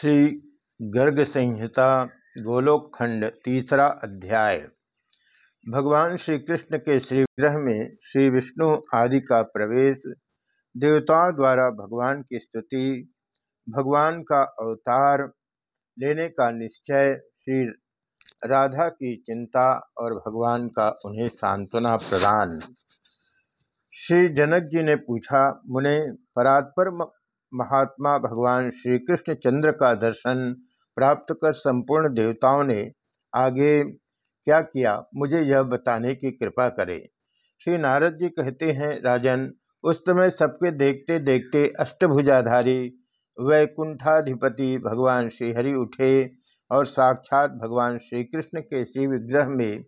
श्री गर्ग संहिता गोलोक खंड तीसरा अध्याय। भगवान श्री कृष्ण के श्री विग्रह में श्री विष्णु आदि का प्रवेश, देवताओं द्वारा भगवान की स्तुति, भगवान का अवतार लेने का निश्चय, श्री राधा की चिंता और भगवान का उन्हें सांत्वना प्रदान। श्री जनक जी ने पूछा, मुने परात्पर महात्मा भगवान श्री कृष्ण चंद्र का दर्शन प्राप्त कर संपूर्ण देवताओं ने आगे क्या किया, मुझे यह बताने की कृपा करें। श्री नारद जी कहते हैं, राजन, उस समय सबके देखते देखते अष्टभुजाधारी, वैकुंठाधिपति भगवान श्रीहरि उठे और साक्षात भगवान श्री कृष्ण के शिव विग्रह में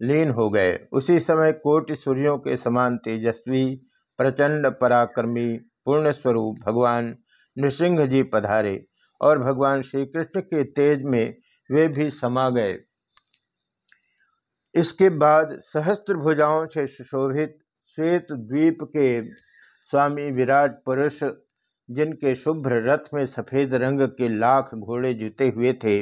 लीन हो गए। उसी समय कोटि सूर्यों के समान तेजस्वी, प्रचंड पराक्रमी पूर्ण स्वरूप भगवान नृसिंह जी पधारे और भगवान श्री कृष्ण के तेज में वे भी समा गए। इसके बाद सहस्त्र भुजाओं से सुशोभित श्वेत द्वीप के स्वामी विराट पुरुष, जिनके शुभ्र रथ में सफ़ेद रंग के लाख घोड़े जुते हुए थे,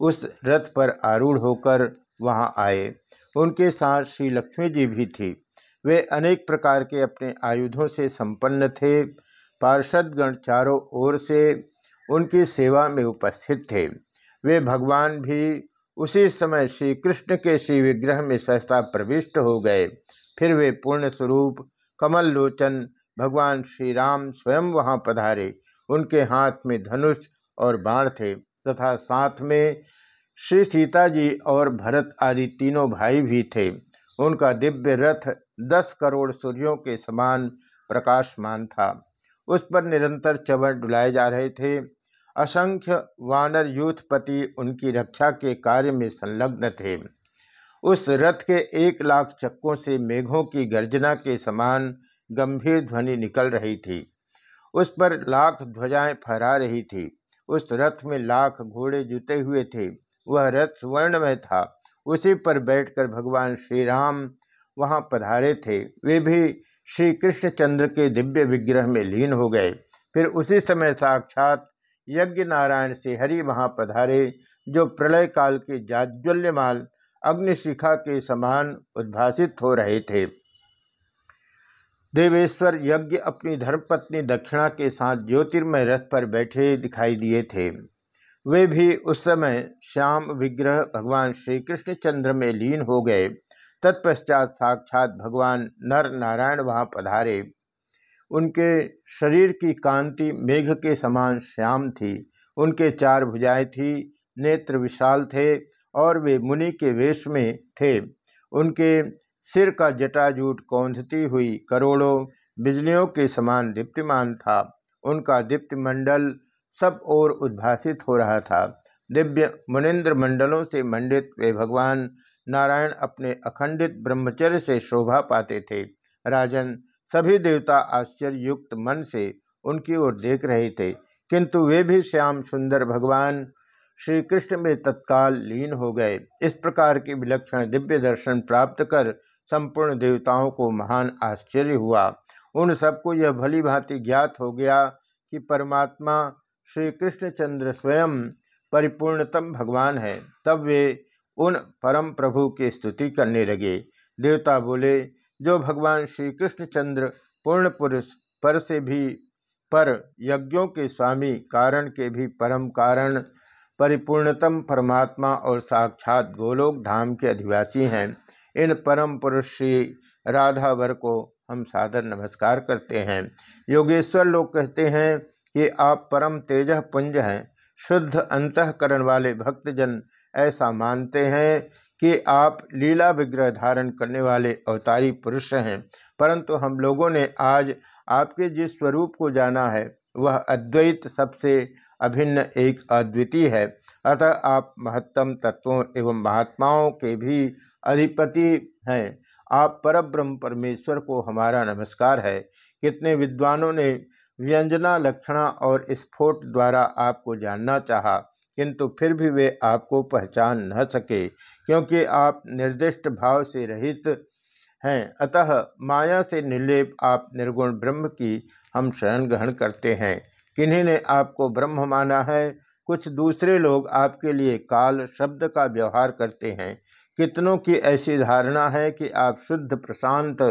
उस रथ पर आरूढ़ होकर वहाँ आए। उनके साथ श्री लक्ष्मी जी भी थी। वे अनेक प्रकार के अपने आयुधों से संपन्न थे पार्षदगण चारों ओर से उनकी सेवा में उपस्थित थे। वे भगवान भी उसी समय श्री कृष्ण के श्री विग्रह में सहसा प्रविष्ट हो गए। फिर वे पूर्ण स्वरूप कमल लोचन भगवान श्री राम स्वयं वहाँ पधारे। उनके हाथ में धनुष और बाण थे तथा साथ में श्री सीता जी और भरत आदि तीनों भाई भी थे। उनका दिव्य रथ दस करोड़ सूर्यों के समान प्रकाशमान था। उस पर निरंतर चवर डुलाए जा रहे थे। असंख्य वानर यूथपति उनकी रक्षा के कार्य में संलग्न थे। उस रथ के एक लाख चक्कों से मेघों की गर्जना के समान गंभीर ध्वनि निकल रही थी। उस पर लाख ध्वजाएँ फहरा रही थी। उस रथ में लाख घोड़े जुते हुए थे। वह रथ स्वर्ण में था। उसी पर बैठकर भगवान श्री राम वहाँ पधारे थे। वे भी श्री कृष्णचंद्र के दिव्य विग्रह में लीन हो गए। फिर उसी समय साक्षात यज्ञ नारायण से हरि वहाँ पधारे जो प्रलय काल के जाज्वल्यमाल अग्निशिखा के समान उद्भासित हो रहे थे। देवेश्वर यज्ञ अपनी धर्मपत्नी दक्षिणा के साथ ज्योतिर्मय रथ पर बैठे दिखाई दिए थे। वे भी उस समय श्याम विग्रह भगवान श्री कृष्णचंद्र में लीन हो गए। तत्पश्चात साक्षात भगवान नर नारायण वहाँ पधारे। उनके शरीर की कांति मेघ के समान श्याम थी। उनके चार भुजाएँ थी, नेत्र विशाल थे और वे मुनि के वेश में थे। उनके सिर का जटाजूट कौंधती हुई करोड़ों बिजलियों के समान दीप्तिमान था। उनका दीप्त मंडल सब ओर उद्भासित हो रहा था। दिव्य मुनिंद्र मंडलों से मंडित वे भगवान नारायण अपने अखंडित ब्रह्मचर्य से शोभा पाते थे। राजन सभी देवता आश्चर्य युक्त मन से उनकी ओर देख रहे थे, किंतु वे भी श्याम सुंदर भगवान श्री कृष्ण में तत्काल लीन हो गए। इस प्रकार के विलक्षण दिव्य दर्शन प्राप्त कर संपूर्ण देवताओं को महान आश्चर्य हुआ। उन सबको यह भली भांति ज्ञात हो गया कि परमात्मा श्री कृष्णचंद्र स्वयं परिपूर्णतम भगवान है। तब वे उन परम प्रभु की स्तुति करने लगे। देवता बोले, जो भगवान श्री कृष्णचंद्र पूर्ण पुरुष पर से भी, पर यज्ञों के स्वामी कारण के भी परम कारण, परिपूर्णतम परमात्मा और साक्षात गोलोक धाम के अधिवासी हैं, इन परम पुरुष श्री राधावर को हम सादर नमस्कार करते हैं। योगेश्वर लोग कहते हैं कि आप परम तेज पुंज हैं, शुद्ध अंतकरण वाले भक्तजन ऐसा मानते हैं कि आप लीला विग्रह धारण करने वाले अवतारी पुरुष हैं। परंतु हम लोगों ने आज आपके जिस स्वरूप को जाना है, वह अद्वैत सबसे अभिन्न एक अद्वितीय है। अतः आप महत्तम तत्वों एवं महात्माओं के भी अधिपति हैं। आप परब्रह्म परमेश्वर को हमारा नमस्कार है। कितने विद्वानों ने व्यंजना, लक्षणा और स्फोट द्वारा आपको जानना चाहा। किंतु फिर भी वे आपको पहचान न सके, क्योंकि आप निर्दिष्ट भाव से रहित हैं। अतः माया से निर्लेप आप निर्गुण ब्रह्म की हम शरण ग्रहण करते हैं। किन्हीं ने आपको ब्रह्म माना है? कुछ दूसरे लोग आपके लिए काल शब्द का व्यवहार करते हैं। कितनों की ऐसी धारणा है कि आप शुद्ध प्रशांत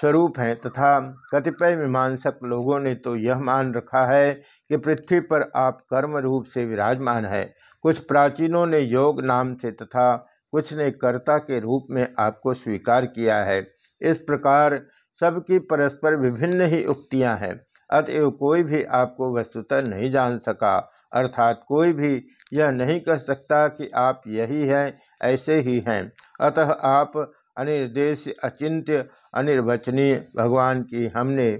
स्वरूप हैं तथा कतिपय मीमांसक लोगों ने तो यह मान रखा है कि पृथ्वी पर आप कर्म रूप से विराजमान है। कुछ प्राचीनों ने योग नाम से तथा कुछ ने कर्ता के रूप में आपको स्वीकार किया है। इस प्रकार सबकी परस्पर विभिन्न ही उक्तियाँ हैं। अतएव कोई भी आपको वस्तुतः नहीं जान सका। अर्थात कोई भी यह नहीं कह सकता कि आप यही हैं, ऐसे ही हैं। अतः आप अनिर्देश अचिंत्य अनिर्वचनीय भगवान की हमने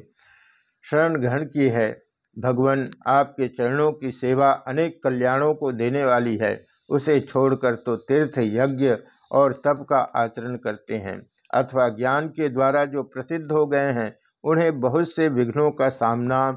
शरण ग्रहण की है। भगवान आपके चरणों की सेवा अनेक कल्याणों को देने वाली है। उसे छोड़कर तो तीर्थ यज्ञ और तप का आचरण करते हैं अथवा ज्ञान के द्वारा जो प्रसिद्ध हो गए हैं, उन्हें बहुत से विघ्नों का सामना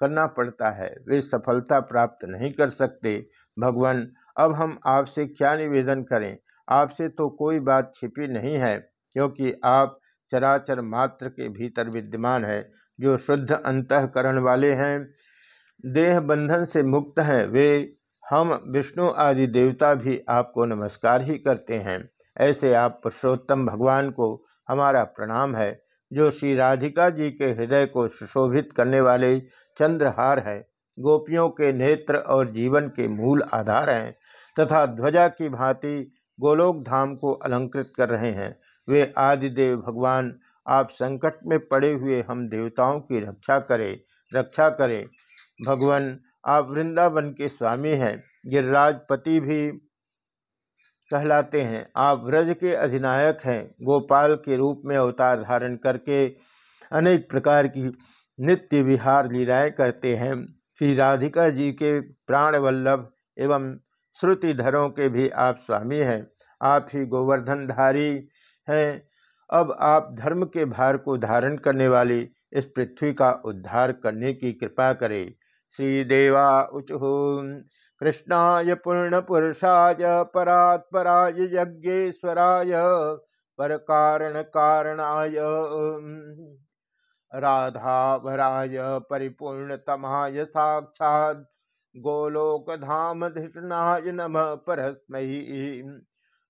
करना पड़ता है। वे सफलता प्राप्त नहीं कर सकते। भगवान, अब हम आपसे क्या निवेदन करें? आपसे तो कोई बात छिपी नहीं है, क्योंकि आप चराचर मात्र के भीतर विद्यमान है, जो शुद्ध अंतकरण वाले हैं। देह बंधन से मुक्त हैं, वे हम विष्णु आदि देवता भी आपको नमस्कार ही करते हैं। ऐसे आप पुरुषोत्तम भगवान को हमारा प्रणाम है, जो श्री राधिका जी के हृदय को सुशोभित करने वाले चंद्रहार है। गोपियों के नेत्र और जीवन के मूल आधार हैं, तथा ध्वजा की भांति गोलोक धाम को अलंकृत कर रहे हैं। वे आदिदेव भगवान, आप संकट में पड़े हुए हम देवताओं की रक्षा करें रक्षा करें। भगवान, आप वृंदावन के स्वामी हैं गिरिराजपति भी कहलाते हैं। आप व्रज के अधिनायक हैं, गोपाल के रूप में अवतार धारण करके अनेक प्रकार की नित्य विहार लीलाएँ करते हैं। श्री राधिका जी के प्राण वल्लभ एवं श्रुतिधरों के भी आप स्वामी हैं। आप ही गोवर्धनधारी हैं। अब आप धर्म के भार को धारण करने वाली इस पृथ्वी का उद्धार करने की कृपा करें। श्रीदेवा उचु कृष्णाय पुरुषाय परात्पराय यज्ञेश्वराय पर कारण कारणाय राधावराय परिपूर्णतमाय साक्षात्। गोलोकधामधिषणाय नम परस्मयी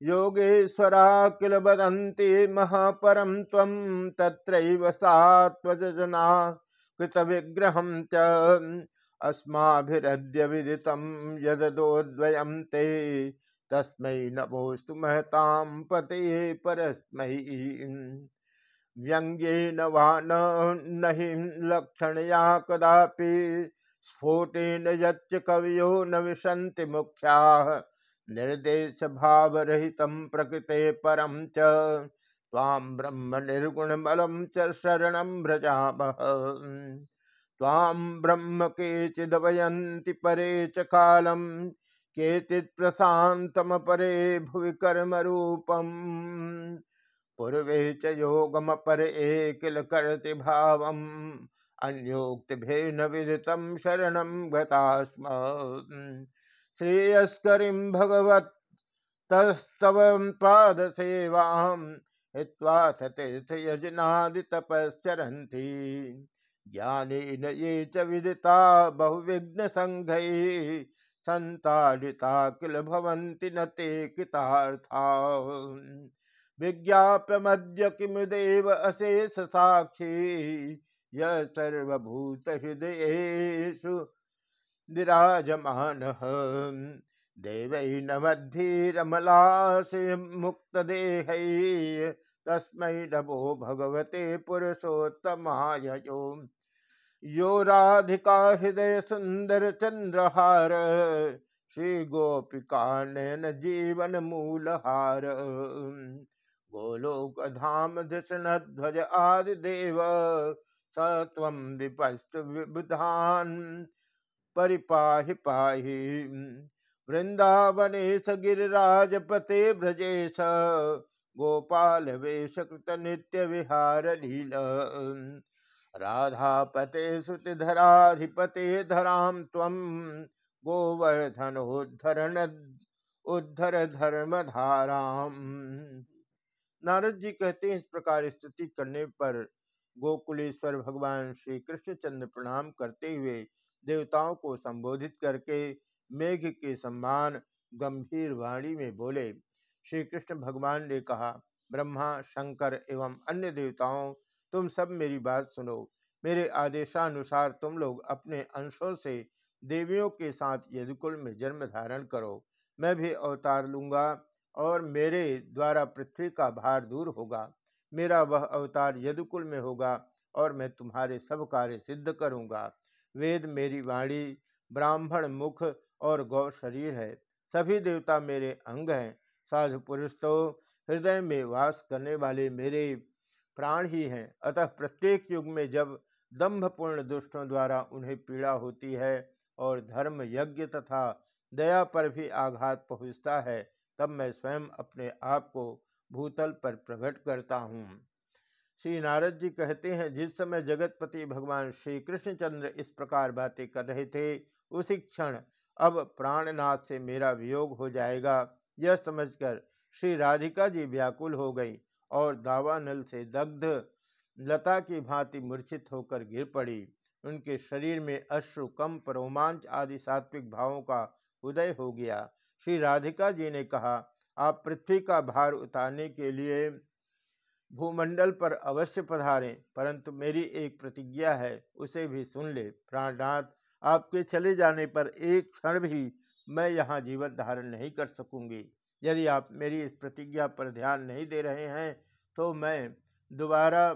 योगेश्वरा किल वदन्ति महापरं त्वं तत्रैव सात्वजना कृतविग्रहं च अस्माभिरद्य विदितं यददोद्वयं ते तस्मै नमोऽस्तु महतां पते परस्मै व्यङ्ग्येन वा न हि लक्षणया कदापि स्फोटेन यच्च कवियो न विशन्ति मुख्याः निर्देश भाव रहित प्रकृते परम च। ताम ब्रह्म निर्गुण बलम च शरण भ्रजाम ताम ब्रह्म के चिदवयंति परे च कालम केचित् प्रशांतम परे भुवि कर्म रूपम पूर्वे च योगम पर किल करति भावम अन्योक्त भेन विदितम शरणम गता श्रेयस्करीं भगवत तस्तव पाद सेवाम हित्वाथ तीर्थ यजनादि तपश्चरन्ति ज्ञानेन ये च विदिता बहुविघ्न संघै संताड़िता किल भवन्ति न ते कृतार्था। विज्ञाप्यमद्य किमुदेव अशेष साक्षी यह सर्वभूत विराजमान देवैनमद्धीरमलासे मुक्तदेह तस्मै नमो भगवते पुरुषोत्तमाय यो यो राधिका हृदय सुंदर चंद्रहार श्री गोपिका नयन जीवन मूलहार गोलोक धाम धृष्ण ध्वज आदि देव सत्वम विपस्त विबुधान। परिपाहि पाहि। वृंदावने स गिरिराजपते ब्रजेश। गोपाल वेश कृत नित्य विहार लील राधापते सुतिधराधिपते धराम तम गोवर्धनोद्धरण उद्धर धर्म धाराम नारद जी कहते हैं इस प्रकार स्तुति करने पर गोकुलेश्वर भगवान श्री कृष्णचंद्र प्रणाम करते हुए देवताओं को संबोधित करके मेघ के सम्मान गंभीर वाणी में बोले। श्री कृष्ण भगवान ने कहा, ब्रह्मा, शंकर एवं अन्य देवताओं, तुम सब मेरी बात सुनो। मेरे आदेशानुसार तुम लोग अपने अंशों से देवियों के साथ यदुकुल में जन्म धारण करो। मैं भी अवतार लूँगा और मेरे द्वारा पृथ्वी का भार दूर होगा। मेरा वह अवतार यदुकुल में होगा और मैं तुम्हारे सब कार्य सिद्ध करूँगा। वेद मेरी वाणी, ब्राह्मण मुख और गौ शरीर है। सभी देवता मेरे अंग हैं। साधु पुरुष तो हृदय में वास करने वाले मेरे प्राण ही हैं। अतः प्रत्येक युग में जब दंभपूर्ण दुष्टों द्वारा उन्हें पीड़ा होती है और धर्म यज्ञ तथा दया पर भी आघात पहुँचता है, तब मैं स्वयं अपने आप को भूतल पर प्रकट करता हूँ। श्री नारद जी कहते हैं, जिस समय जगतपति भगवान श्री कृष्णचंद्र इस प्रकार बातें कर रहे थे, उसी क्षण अब प्राणनाथ से मेरा वियोग हो जाएगा। यह समझकर श्री राधिका जी व्याकुल हो गई और दावानल से दग्ध लता की भांति मूर्छित होकर गिर पड़ी। उनके शरीर में अश्रु, कंप, रोमांच आदि सात्विक भावों का उदय हो गया। श्री राधिका जी ने कहा आप पृथ्वी का भार उतारने के लिए भूमंडल पर अवश्य पधारें, परंतु मेरी एक प्रतिज्ञा है, उसे भी सुन ले। प्राणनाथ, आपके चले जाने पर एक क्षण भी मैं यहाँ जीवन धारण नहीं कर सकूँगी। यदि आप मेरी इस प्रतिज्ञा पर ध्यान नहीं दे रहे हैं तो मैं दोबारा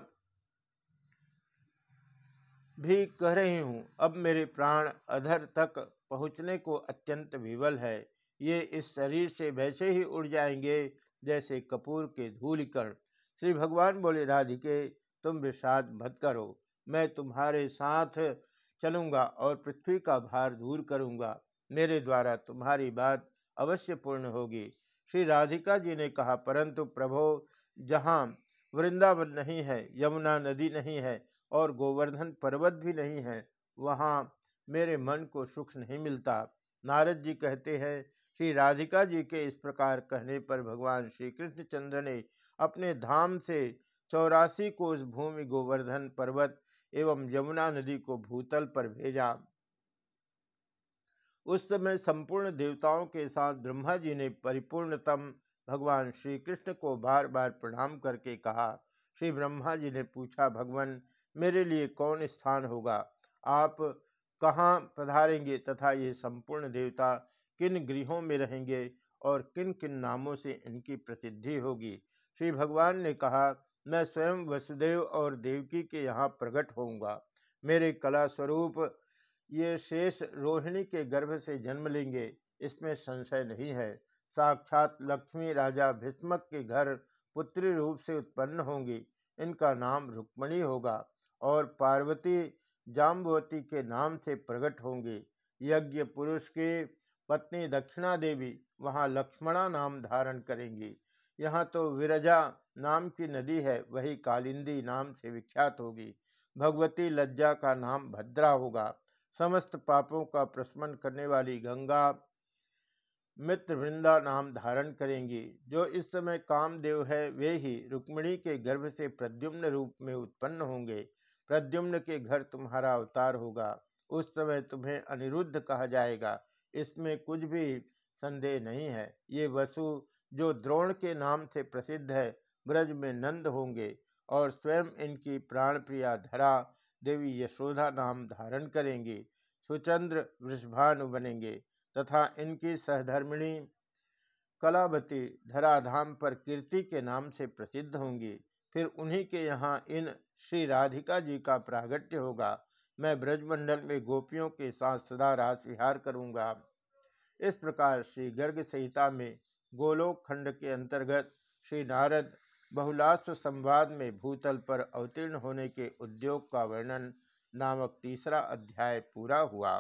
भी कह रही हूँ, अब मेरे प्राण अधर तक पहुँचने को अत्यंत विवल है। ये इस शरीर से वैसे ही उड़ जाएँगे जैसे कपूर के धूलिकण। श्री भगवान बोले, राधिके, तुम विषाद मत करो। मैं तुम्हारे साथ चलूँगा और पृथ्वी का भार दूर करूँगा। मेरे द्वारा तुम्हारी बात अवश्य पूर्ण होगी। श्री राधिका जी ने कहा, परंतु प्रभो, जहाँ वृंदावन नहीं है, यमुना नदी नहीं है और गोवर्धन पर्वत भी नहीं है, वहाँ मेरे मन को सुख नहीं मिलता। नारद जी कहते हैं श्री राधिका जी के इस प्रकार कहने पर भगवान श्री कृष्णचंद्र ने अपने धाम से चौरासी कोष भूमि गोवर्धन पर्वत एवं यमुना नदी को भूतल पर भेजा। उस समय संपूर्ण देवताओं के साथ ब्रह्मा जी ने परिपूर्णतम भगवान श्री कृष्ण को बार बार प्रणाम करके कहा। श्री ब्रह्मा जी ने पूछा, भगवान, मेरे लिए कौन स्थान होगा? आप कहाँ पधारेंगे तथा ये संपूर्ण देवता किन गृहों में रहेंगे और किन किन नामों से इनकी प्रसिद्धि होगी? श्री भगवान ने कहा, मैं स्वयं वसुदेव और देवकी के यहाँ प्रकट होऊँगा। मेरे कला स्वरूप ये शेष रोहिणी के गर्भ से जन्म लेंगे। इसमें संशय नहीं है। साक्षात लक्ष्मी राजा भीष्मक के घर पुत्री रूप से उत्पन्न होंगी। इनका नाम रुक्मणी होगा और पार्वती जाम्बवती के नाम से प्रकट होंगी। यज्ञ पुरुष की पत्नी दक्षिणा देवी वहाँ लक्ष्मणा नाम धारण करेंगी। यहाँ तो विरजा नाम की नदी है, वही कालिंदी नाम से विख्यात होगी। भगवती लज्जा का नाम भद्रा होगा। समस्त पापों का प्रशमन करने वाली गंगा मित्र वृंदा नाम धारण करेंगी। जो इस समय कामदेव है, वे ही रुक्मिणी के गर्भ से प्रद्युम्न रूप में उत्पन्न होंगे। प्रद्युम्न के घर तुम्हारा अवतार होगा। उस समय तुम्हें अनिरुद्ध कहा जाएगा। इसमें कुछ भी संदेह नहीं है। ये वसु, जो द्रोण के नाम से प्रसिद्ध है, ब्रज में नंद होंगे और स्वयं इनकी प्राण प्रिया धरा देवी यशोधा नाम धारण करेंगी। सुचंद्र वृषभानु बनेंगे तथा इनकी सहधर्मिणी कलावती धराधाम पर कीर्ति के नाम से प्रसिद्ध होंगी। फिर उन्हीं के यहाँ इन श्री राधिका जी का प्रागट्य होगा। मैं ब्रजमंडल में गोपियों के साथ सदा रास विहार करूँगा। इस प्रकार श्री गर्ग संहिता में गोलोक खंड के अंतर्गत श्री नारद बहुलास्व संवाद में भूतल पर अवतीर्ण होने के उद्योग का वर्णन नामक तीसरा अध्याय पूरा हुआ।